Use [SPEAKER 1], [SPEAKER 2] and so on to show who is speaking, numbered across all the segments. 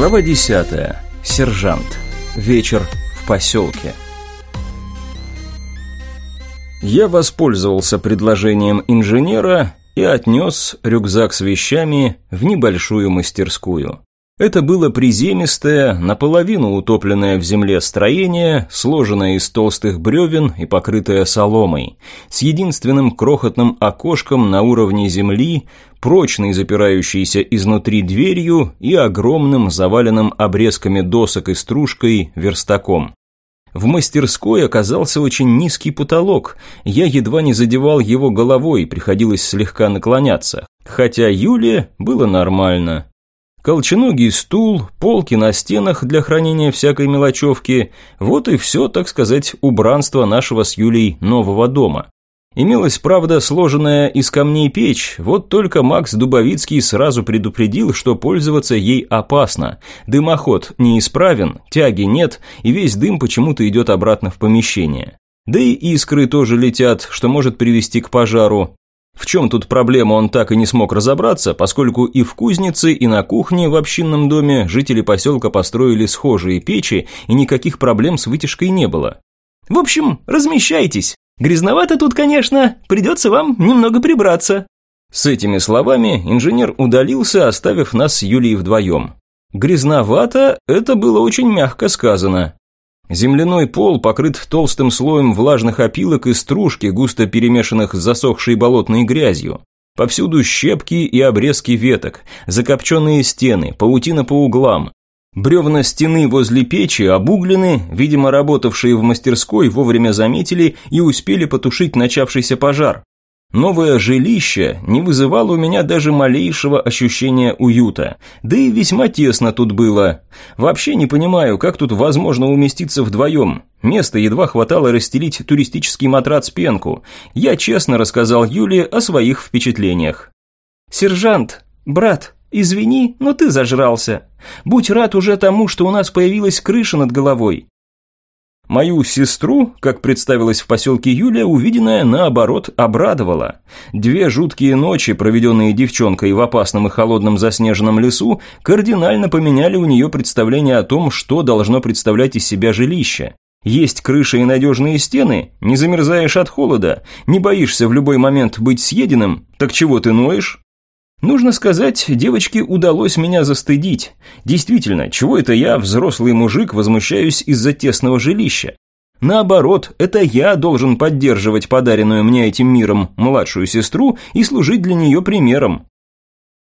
[SPEAKER 1] Глава 10. Сержант. Вечер в поселке. Я воспользовался предложением инженера и отнес рюкзак с вещами в небольшую мастерскую. Это было приземистое, наполовину утопленное в земле строение, сложенное из толстых бревен и покрытое соломой, с единственным крохотным окошком на уровне земли, прочной запирающейся изнутри дверью и огромным заваленным обрезками досок и стружкой верстаком. В мастерской оказался очень низкий потолок, я едва не задевал его головой, приходилось слегка наклоняться, хотя Юле было нормально. Колченогий стул, полки на стенах для хранения всякой мелочевки – вот и все, так сказать, убранство нашего с Юлей нового дома. Имелась, правда, сложенная из камней печь, вот только Макс Дубовицкий сразу предупредил, что пользоваться ей опасно. Дымоход неисправен, тяги нет, и весь дым почему-то идет обратно в помещение. Да и искры тоже летят, что может привести к пожару. В чем тут проблема, он так и не смог разобраться, поскольку и в кузнице, и на кухне в общинном доме жители поселка построили схожие печи, и никаких проблем с вытяжкой не было.
[SPEAKER 2] «В общем, размещайтесь. Грязновато тут, конечно, придется вам немного прибраться».
[SPEAKER 1] С этими словами инженер удалился, оставив нас с Юлией вдвоем. Грязновато – это было очень мягко сказано. Земляной пол покрыт толстым слоем влажных опилок и стружки, густо перемешанных с засохшей болотной грязью. Повсюду щепки и обрезки веток, закопченные стены, паутина по углам. Бревна стены возле печи обуглены, видимо, работавшие в мастерской вовремя заметили и успели потушить начавшийся пожар. Новое жилище не вызывало у меня даже малейшего ощущения уюта, да и весьма тесно тут было. Вообще не понимаю, как тут возможно уместиться вдвоем. Места едва хватало расстелить туристический матрац-пенку. Я честно рассказал Юле о своих впечатлениях.
[SPEAKER 2] «Сержант, брат, извини, но ты зажрался. Будь рад уже тому, что у нас появилась крыша над головой.
[SPEAKER 1] Мою сестру, как представилась в поселке Юля, увиденное, наоборот, обрадовало. Две жуткие ночи, проведенные девчонкой в опасном и холодном заснеженном лесу, кардинально поменяли у нее представление о том, что должно представлять из себя жилище. Есть крыша и надежные стены, не замерзаешь от холода, не боишься в любой момент быть съеденным, так чего ты ноешь? Нужно сказать, девочке удалось меня застыдить. Действительно, чего это я, взрослый мужик, возмущаюсь из-за тесного жилища? Наоборот, это я должен поддерживать подаренную мне этим миром младшую сестру и служить для нее примером.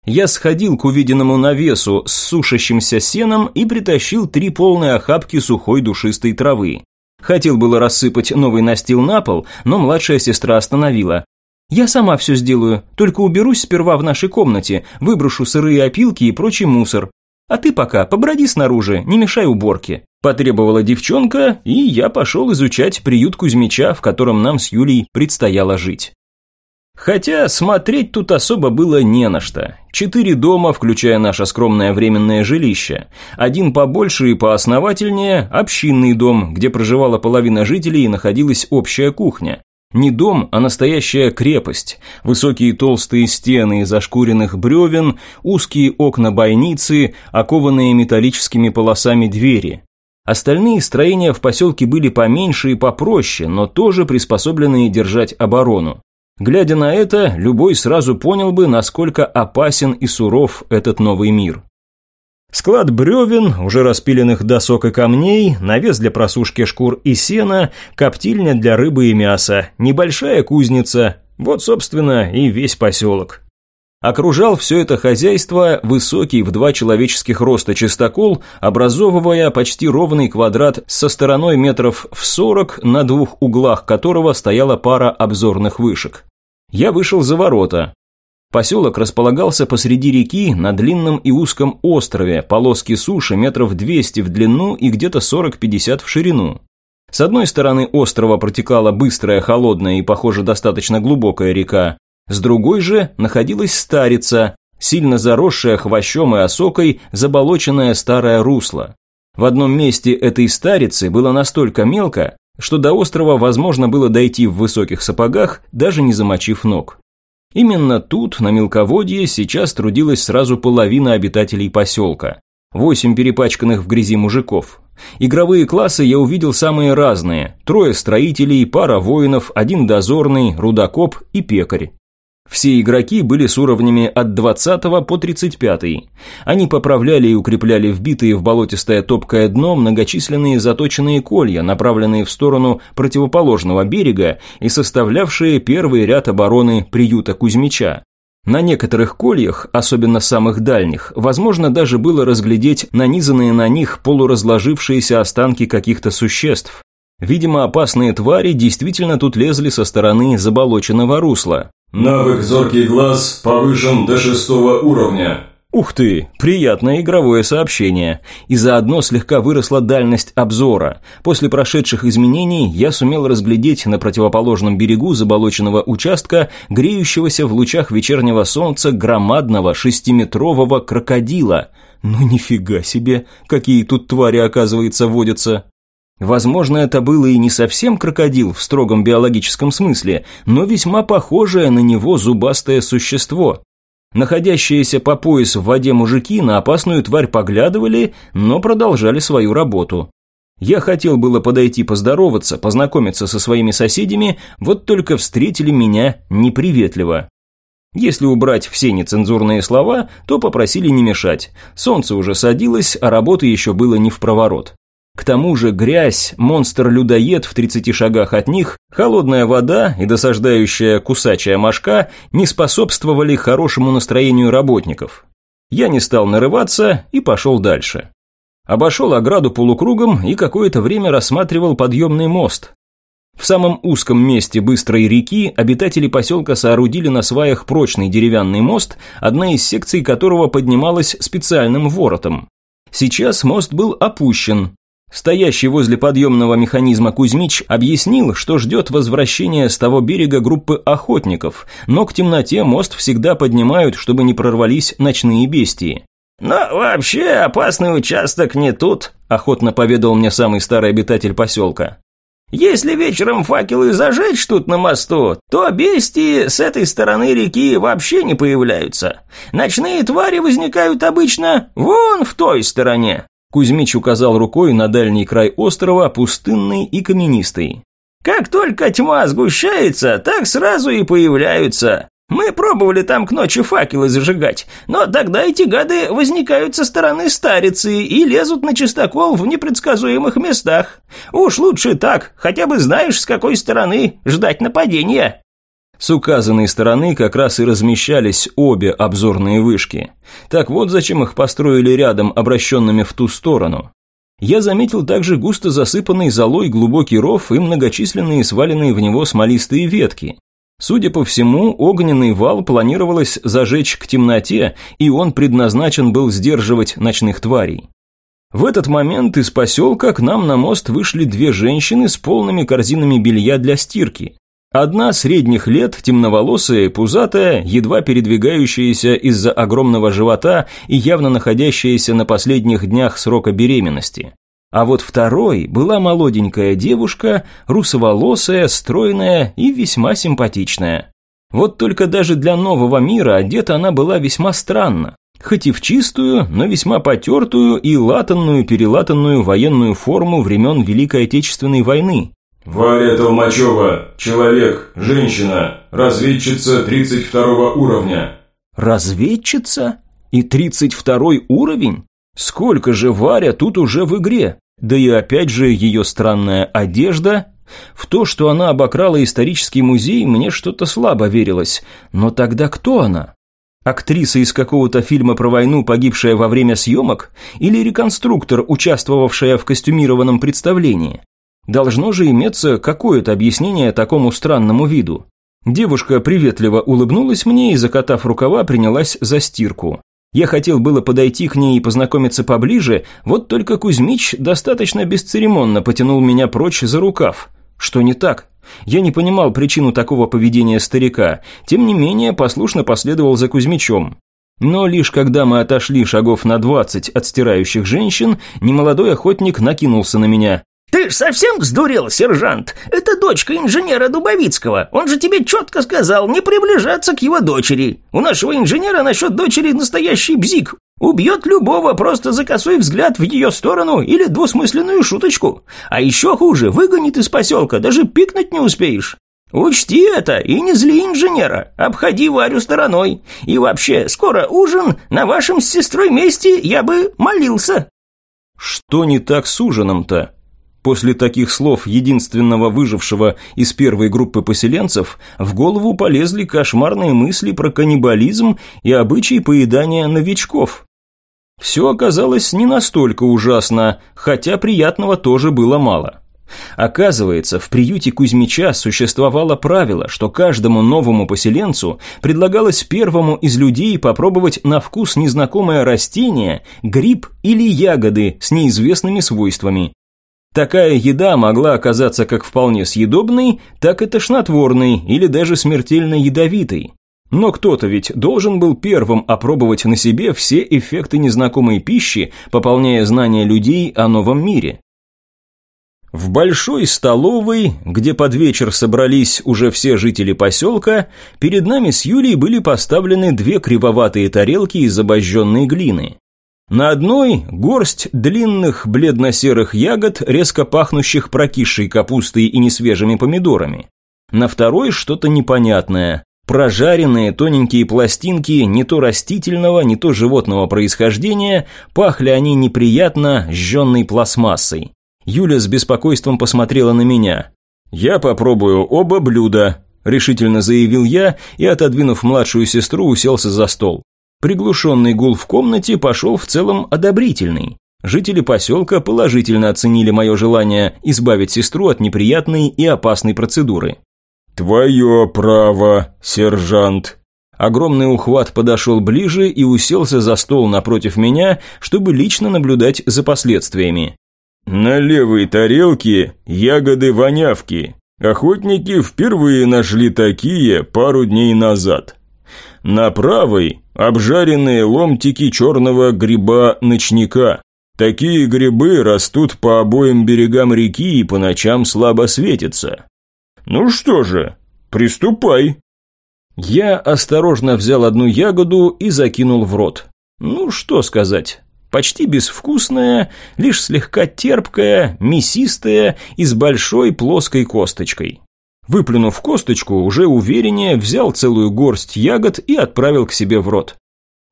[SPEAKER 1] Я сходил к увиденному навесу с сушащимся сеном и притащил три полные охапки сухой душистой травы. Хотел было рассыпать новый настил на пол, но младшая сестра остановила.
[SPEAKER 2] «Я сама все сделаю, только уберусь сперва в нашей комнате, выброшу сырые опилки и прочий мусор. А ты пока поброди снаружи, не мешай уборке».
[SPEAKER 1] Потребовала девчонка, и я пошел изучать приют Кузьмича, в котором нам с Юлей предстояло жить. Хотя смотреть тут особо было не на что. Четыре дома, включая наше скромное временное жилище. Один побольше и поосновательнее – общинный дом, где проживала половина жителей и находилась общая кухня. Не дом, а настоящая крепость. Высокие толстые стены из ошкуренных бревен, узкие окна бойницы, окованные металлическими полосами двери. Остальные строения в поселке были поменьше и попроще, но тоже приспособленные держать оборону. Глядя на это, любой сразу понял бы, насколько опасен и суров этот новый мир. Склад бревен, уже распиленных досок и камней, навес для просушки шкур и сена, коптильня для рыбы и мяса, небольшая кузница. Вот, собственно, и весь поселок. Окружал все это хозяйство высокий в два человеческих роста чистокол, образовывая почти ровный квадрат со стороной метров в сорок, на двух углах которого стояла пара обзорных вышек. Я вышел за ворота, Поселок располагался посреди реки на длинном и узком острове, полоски суши метров 200 в длину и где-то 40-50 в ширину. С одной стороны острова протекала быстрая, холодная и, похоже, достаточно глубокая река, с другой же находилась старица, сильно заросшая хвощом и осокой, заболоченное старое русло. В одном месте этой старицы было настолько мелко, что до острова возможно было дойти в высоких сапогах, даже не замочив ног. Именно тут, на мелководье, сейчас трудилась сразу половина обитателей поселка. Восемь перепачканных в грязи мужиков. Игровые классы я увидел самые разные. Трое строителей, пара воинов, один дозорный, рудокоп и пекарь. Все игроки были с уровнями от 20 по 35. Они поправляли и укрепляли вбитые в болотистое топкое дно многочисленные заточенные колья, направленные в сторону противоположного берега и составлявшие первый ряд обороны приюта Кузьмича. На некоторых кольях, особенно самых дальних, возможно даже было разглядеть нанизанные на них полуразложившиеся останки каких-то существ. Видимо, опасные твари действительно тут лезли со стороны заболоченного русла.
[SPEAKER 3] Навык «Зоркий глаз» повышен до шестого уровня.
[SPEAKER 1] Ух ты, приятное игровое сообщение. И заодно слегка выросла дальность обзора. После прошедших изменений я сумел разглядеть на противоположном берегу заболоченного участка, греющегося в лучах вечернего солнца громадного шестиметрового крокодила. Ну нифига себе, какие тут твари, оказывается, водятся. Возможно, это было и не совсем крокодил в строгом биологическом смысле, но весьма похожее на него зубастое существо. Находящиеся по пояс в воде мужики на опасную тварь поглядывали, но продолжали свою работу. Я хотел было подойти поздороваться, познакомиться со своими соседями, вот только встретили меня неприветливо. Если убрать все нецензурные слова, то попросили не мешать. Солнце уже садилось, а работы еще было не в проворот. К тому же грязь, монстр-людоед в 30 шагах от них, холодная вода и досаждающая кусачая мошка не способствовали хорошему настроению работников. Я не стал нарываться и пошел дальше. Обошел ограду полукругом и какое-то время рассматривал подъемный мост. В самом узком месте быстрой реки обитатели поселка соорудили на сваях прочный деревянный мост, одна из секций которого поднималась специальным воротом. Сейчас мост был опущен, Стоящий возле подъемного механизма Кузьмич объяснил, что ждет возвращения с того берега группы охотников, но к темноте мост всегда поднимают, чтобы не прорвались ночные бестии.
[SPEAKER 4] «Но вообще опасный участок не тут», – охотно поведал мне самый старый обитатель поселка. «Если вечером факелы зажечь тут на мосту, то бестии с этой стороны реки вообще не появляются. Ночные твари возникают обычно вон в той стороне.
[SPEAKER 1] Кузьмич указал рукой на дальний край острова, пустынный и каменистый.
[SPEAKER 4] «Как только тьма сгущается, так сразу и появляются. Мы пробовали там к ночи факелы зажигать, но тогда эти гады возникают со стороны старицы и лезут на чистокол в непредсказуемых местах. Уж лучше так, хотя бы знаешь, с какой стороны ждать нападения».
[SPEAKER 1] С указанной стороны как раз и размещались обе обзорные вышки. Так вот зачем их построили рядом, обращенными в ту сторону. Я заметил также густо засыпанный золой глубокий ров и многочисленные сваленные в него смолистые ветки. Судя по всему, огненный вал планировалось зажечь к темноте, и он предназначен был сдерживать ночных тварей. В этот момент из поселка к нам на мост вышли две женщины с полными корзинами белья для стирки. Одна средних лет, темноволосая, пузатая, едва передвигающаяся из-за огромного живота и явно находящаяся на последних днях срока беременности. А вот второй была молоденькая девушка, русоволосая, стройная и весьма симпатичная. Вот только даже для нового мира одета она была весьма странно. Хоть и в чистую, но весьма потертую и латанную-перелатанную военную форму времен Великой Отечественной войны,
[SPEAKER 3] Варя Толмачева, человек, женщина, разведчица 32 уровня.
[SPEAKER 1] Разведчица? И 32 уровень? Сколько же Варя тут уже в игре? Да и опять же ее странная одежда. В то, что она обокрала исторический музей, мне что-то слабо верилось. Но тогда кто она? Актриса из какого-то фильма про войну, погибшая во время съемок? Или реконструктор, участвовавшая в костюмированном представлении? Должно же иметься какое-то объяснение такому странному виду. Девушка приветливо улыбнулась мне и, закатав рукава, принялась за стирку. Я хотел было подойти к ней и познакомиться поближе, вот только Кузьмич достаточно бесцеремонно потянул меня прочь за рукав. Что не так? Я не понимал причину такого поведения старика, тем не менее послушно последовал за Кузьмичом. Но лишь когда мы отошли шагов на двадцать от стирающих женщин, немолодой охотник накинулся на меня.
[SPEAKER 4] «Ты совсем сдурел, сержант? Это дочка инженера Дубовицкого. Он же тебе четко сказал не приближаться к его дочери. У нашего инженера насчет дочери настоящий бзик. Убьет любого просто за косой взгляд в ее сторону или двусмысленную шуточку. А еще хуже, выгонит из поселка, даже пикнуть не успеешь. Учти это и не зли инженера, обходи Варю стороной. И вообще, скоро ужин, на вашем с сестрой месте я бы молился».
[SPEAKER 1] «Что не так с ужином-то?» После таких слов единственного выжившего из первой группы поселенцев в голову полезли кошмарные мысли про каннибализм и обычай поедания новичков. Все оказалось не настолько ужасно, хотя приятного тоже было мало. Оказывается, в приюте Кузьмича существовало правило, что каждому новому поселенцу предлагалось первому из людей попробовать на вкус незнакомое растение, гриб или ягоды с неизвестными свойствами. Такая еда могла оказаться как вполне съедобной, так и тошнотворной или даже смертельно ядовитой. Но кто-то ведь должен был первым опробовать на себе все эффекты незнакомой пищи, пополняя знания людей о новом мире. В большой столовой, где под вечер собрались уже все жители поселка, перед нами с Юлей были поставлены две кривоватые тарелки из обожженной глины. На одной горсть длинных бледно-серых ягод, резко пахнущих прокисшей капустой и несвежими помидорами. На второй что-то непонятное. Прожаренные тоненькие пластинки не то растительного, не то животного происхождения, пахли они неприятно жженной пластмассой. Юля с беспокойством посмотрела на меня. «Я попробую оба блюда», – решительно заявил я и, отодвинув младшую сестру, уселся за стол. Приглушенный гул в комнате пошел в целом одобрительный. Жители поселка положительно оценили мое желание избавить сестру от неприятной и опасной процедуры.
[SPEAKER 3] «Твое право, сержант»,
[SPEAKER 1] Огромный ухват подошел ближе и уселся за стол напротив меня, чтобы лично наблюдать за последствиями.
[SPEAKER 3] На левой тарелке ягоды-вонявки. Охотники впервые нашли такие пару дней назад. На правой обжаренные ломтики черного гриба-ночника. Такие грибы растут по обоим берегам реки и по ночам слабо светятся. Ну что же, приступай.
[SPEAKER 1] Я осторожно взял одну ягоду и закинул в рот. Ну, что сказать, почти безвкусная, лишь слегка терпкая, мясистая и с большой плоской косточкой. Выплюнув косточку, уже увереннее взял целую горсть ягод и отправил к себе в рот.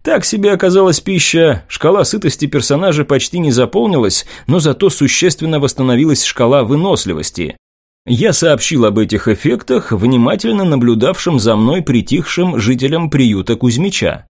[SPEAKER 1] Так себе оказалась пища, шкала сытости персонажа почти не заполнилась, но зато существенно восстановилась шкала выносливости. Я сообщил об этих эффектах внимательно наблюдавшим за мной притихшим жителям приюта Кузьмича.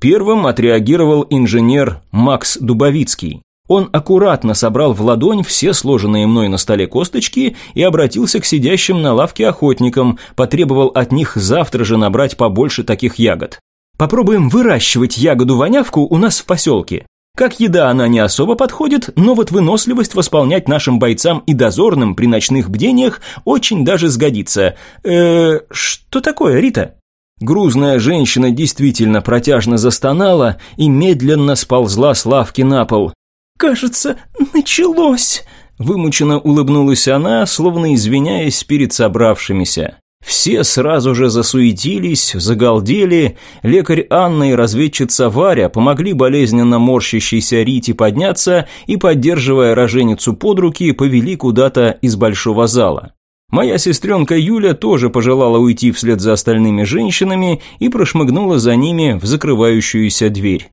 [SPEAKER 1] Первым отреагировал инженер Макс Дубовицкий. Он аккуратно собрал в ладонь все сложенные мной на столе косточки и обратился к сидящим на лавке охотникам, потребовал от них завтра же набрать побольше таких ягод. Попробуем выращивать ягоду-вонявку у нас в поселке. Как еда она не особо подходит, но вот выносливость восполнять нашим бойцам и дозорным при ночных бдениях очень даже сгодится. Э, что такое, Рита? Грузная женщина действительно протяжно застонала и медленно сползла с лавки на пол. «Кажется, началось!» Вымученно улыбнулась она, словно извиняясь перед собравшимися. Все сразу же засуетились, загалдели. Лекарь Анна и разведчица Варя помогли болезненно морщащейся Рите подняться и, поддерживая роженицу под руки, повели куда-то из большого зала. Моя сестренка Юля тоже пожелала уйти вслед за остальными женщинами и прошмыгнула за ними в закрывающуюся дверь.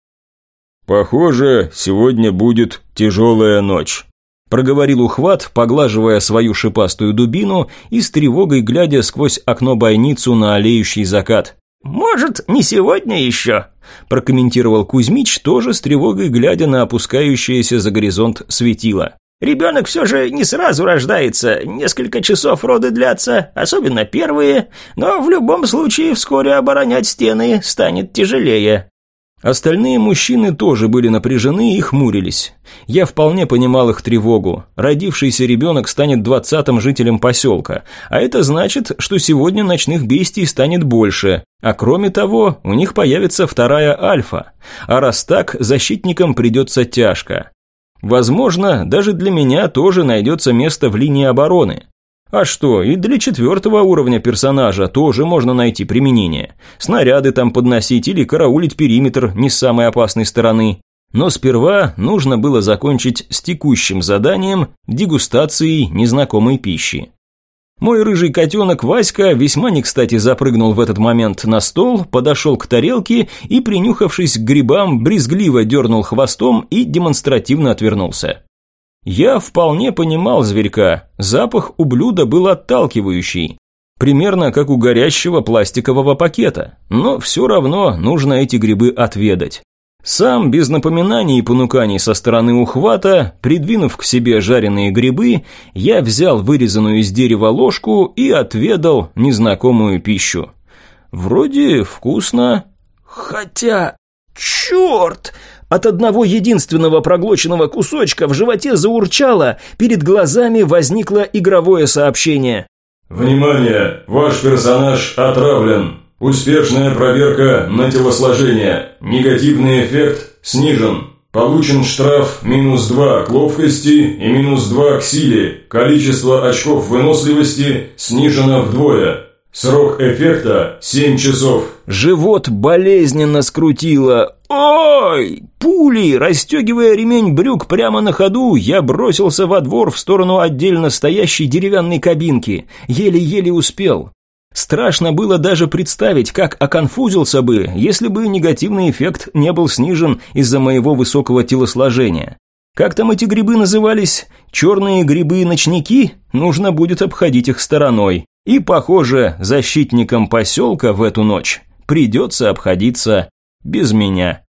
[SPEAKER 3] «Похоже, сегодня будет тяжелая ночь»,
[SPEAKER 1] проговорил ухват, поглаживая свою шипастую дубину и с тревогой глядя сквозь окно-бойницу на олеющий закат.
[SPEAKER 4] «Может, не сегодня еще?»
[SPEAKER 1] прокомментировал Кузьмич, тоже с тревогой глядя на опускающееся за горизонт светило.
[SPEAKER 4] Ребенок все же не сразу рождается, несколько часов роды длятся, особенно первые, но в любом случае вскоре оборонять стены станет тяжелее.
[SPEAKER 1] Остальные мужчины тоже были напряжены и хмурились. Я вполне понимал их тревогу. Родившийся ребенок станет двадцатым жителем поселка, а это значит, что сегодня ночных бестий станет больше. А кроме того, у них появится вторая альфа. А раз так, защитникам придется тяжко. Возможно, даже для меня тоже найдется место в линии обороны. А что, и для четвертого уровня персонажа тоже можно найти применение. Снаряды там подносить или караулить периметр не с самой опасной стороны. Но сперва нужно было закончить с текущим заданием дегустацией незнакомой пищи. Мой рыжий котенок Васька весьма не кстати запрыгнул в этот момент на стол, подошел к тарелке и, принюхавшись к грибам, брезгливо дернул хвостом и демонстративно отвернулся. Я вполне понимал зверька, запах у блюда был отталкивающий, примерно как у горящего пластикового пакета, но все равно нужно эти грибы отведать. Сам, без напоминаний и понуканий со стороны ухвата, придвинув к себе жареные грибы, я взял вырезанную из дерева ложку и отведал незнакомую пищу. Вроде вкусно, хотя... Черт! От одного единственного проглоченного кусочка в животе заурчало, перед глазами возникло игровое сообщение.
[SPEAKER 3] «Внимание! Ваш персонаж отравлен. Успешная проверка на телосложение. Негативный эффект снижен. Получен штраф минус 2 к ловкости и минус 2 к силе. Количество очков выносливости снижено вдвое. Срок эффекта 7 часов.
[SPEAKER 1] Живот болезненно скрутило. Ой! Пули! Расстегивая ремень брюк прямо на ходу, я бросился во двор в сторону отдельно стоящей деревянной кабинки. Еле-еле успел. Страшно было даже представить, как оконфузился бы, если бы негативный эффект не был снижен из-за моего высокого телосложения. Как там эти грибы назывались? Черные грибы-ночники? Нужно будет обходить их стороной. И, похоже, защитникам поселка в эту ночь придется обходиться без меня.